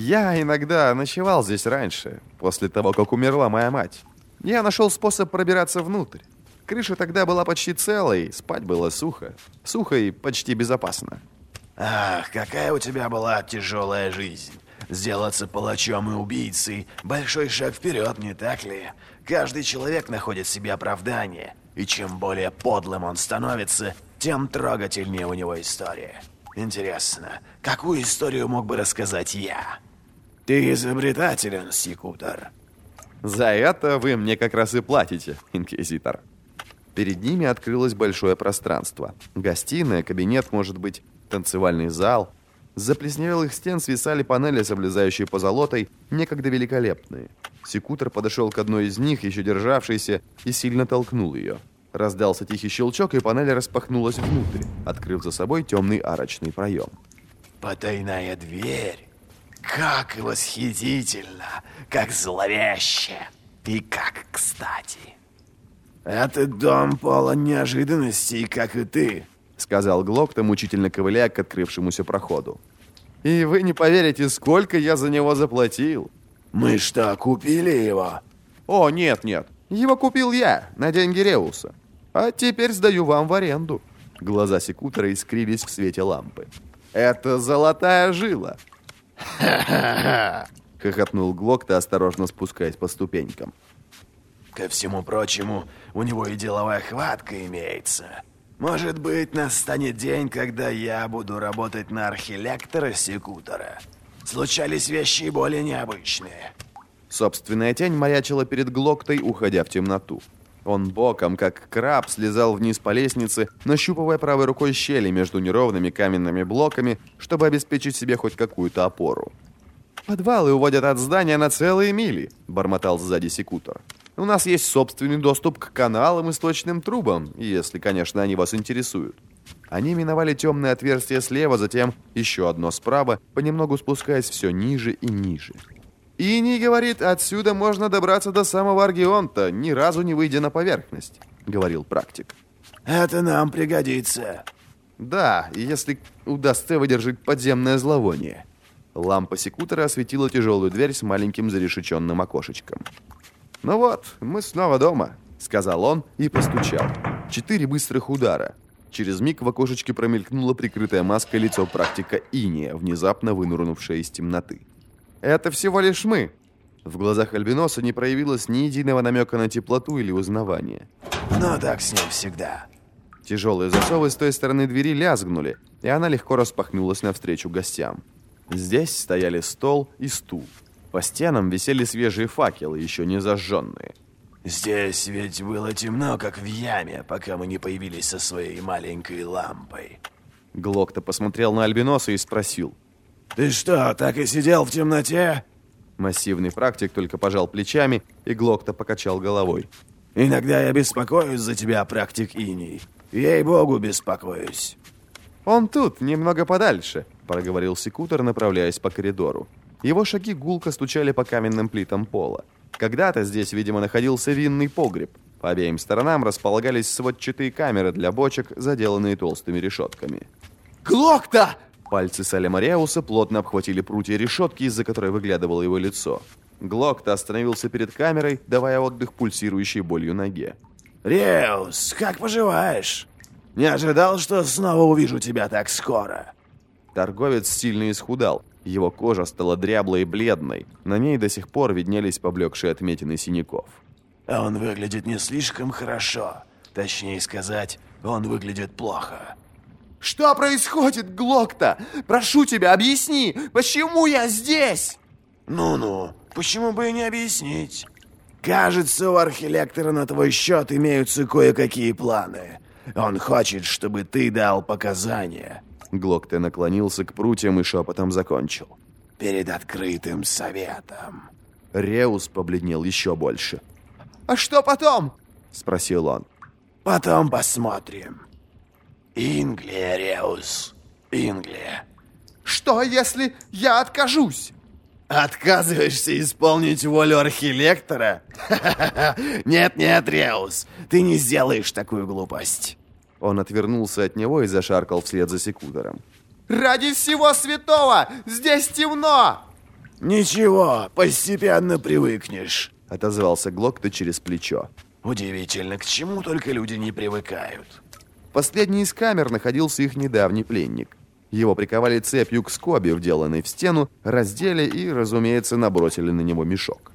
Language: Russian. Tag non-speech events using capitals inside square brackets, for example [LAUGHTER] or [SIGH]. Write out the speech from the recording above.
Я иногда ночевал здесь раньше, после того, как умерла моя мать. Я нашел способ пробираться внутрь. Крыша тогда была почти целой, спать было сухо. Сухо и почти безопасно. Ах, какая у тебя была тяжелая жизнь. Сделаться палачом и убийцей – большой шаг вперед, не так ли? Каждый человек находит себе оправдание, и чем более подлым он становится, тем трогательнее у него история. Интересно, какую историю мог бы рассказать я? Ты изобретателен, Сикутер. За это вы мне как раз и платите, инквизитор. Перед ними открылось большое пространство. Гостиная, кабинет, может быть, танцевальный зал. С заплесневелых стен свисали панели с облезающей позолотой, некогда великолепные. Секутор подошел к одной из них, еще державшейся, и сильно толкнул ее. Раздался тихий щелчок, и панель распахнулась внутрь, открыв за собой темный арочный проем. Потайная дверь. Как восхитительно, как зловеще и как кстати. Этот дом полон неожиданностей, как и ты, сказал Глокта, мучительно ковыляя к открывшемуся проходу. И вы не поверите, сколько я за него заплатил. Мы что, купили его? О, нет, нет. Его купил я на деньги Реуса. А теперь сдаю вам в аренду. Глаза секутора искрились в свете лампы. Это золотая жила. Ха-ха-ха! [LAUGHS] Хохотнул Глокта, осторожно спускаясь по ступенькам. Ко всему прочему, у него и деловая хватка имеется. Может быть, настанет день, когда я буду работать на архилектора Секутора. Случались вещи более необычные. Собственная тень маячила перед Глоктой, уходя в темноту. Он боком, как краб, слезал вниз по лестнице, нащупывая правой рукой щели между неровными каменными блоками, чтобы обеспечить себе хоть какую-то опору. «Подвалы уводят от здания на целые мили», — бормотал сзади секутор. У нас есть собственный доступ к каналам и сточным трубам, если, конечно, они вас интересуют. Они миновали темное отверстие слева, затем еще одно справа, понемногу спускаясь все ниже и ниже. И не говорит, отсюда можно добраться до самого Аргионта, ни разу не выйдя на поверхность, говорил практик. Это нам пригодится. Да, если удастся выдержать подземное зловоние. Лампа секутора осветила тяжелую дверь с маленьким зарешеченным окошечком. «Ну вот, мы снова дома», — сказал он и постучал. Четыре быстрых удара. Через миг в окошечке промелькнула прикрытая маской лицо практика Иния, внезапно вынурнувшая из темноты. «Это всего лишь мы!» В глазах Альбиноса не проявилось ни единого намека на теплоту или узнавание. «Но так с ним всегда». Тяжелые засовы с той стороны двери лязгнули, и она легко распахнулась навстречу гостям. Здесь стояли стол и стул. По стенам висели свежие факелы, еще не зажженные. «Здесь ведь было темно, как в яме, пока мы не появились со своей маленькой лампой». Глокта посмотрел на Альбиноса и спросил. «Ты что, так и сидел в темноте?» Массивный практик только пожал плечами, и Глокта покачал головой. «Иногда я беспокоюсь за тебя, практик Иний. Ей-богу, беспокоюсь». «Он тут, немного подальше», — проговорил секутор, направляясь по коридору. Его шаги гулко стучали по каменным плитам пола. Когда-то здесь, видимо, находился винный погреб. По обеим сторонам располагались сводчатые камеры для бочек, заделанные толстыми решетками. «Глокта!» Пальцы Салемареуса плотно обхватили прутья решетки, из-за которой выглядывало его лицо. Глокта остановился перед камерой, давая отдых пульсирующей болью ноге. «Реус, как поживаешь? Не ожидал, что снова увижу тебя так скоро?» Торговец сильно исхудал. Его кожа стала дряблой и бледной. На ней до сих пор виднелись поблекшие отметины синяков. Он выглядит не слишком хорошо. Точнее сказать, он выглядит плохо. Что происходит, Глокта? Прошу тебя, объясни, почему я здесь? Ну-ну, почему бы и не объяснить? Кажется, у архилектора на твой счет имеются кое-какие планы. Он хочет, чтобы ты дал показания. Глокте наклонился к прутьям и шепотом закончил. «Перед открытым советом». Реус побледнел еще больше. «А что потом?» — спросил он. «Потом посмотрим. Инглия, Реус, Инглия». «Что, если я откажусь?» «Отказываешься исполнить волю архилектора? [LAUGHS] Нет-нет, Реус, ты не сделаешь такую глупость». Он отвернулся от него и зашаркал вслед за секутором. «Ради всего святого! Здесь темно!» «Ничего, постепенно привыкнешь», — отозвался Глокта через плечо. «Удивительно, к чему только люди не привыкают». Последний из камер находился их недавний пленник. Его приковали цепью к скобе, вделанной в стену, раздели и, разумеется, набросили на него мешок.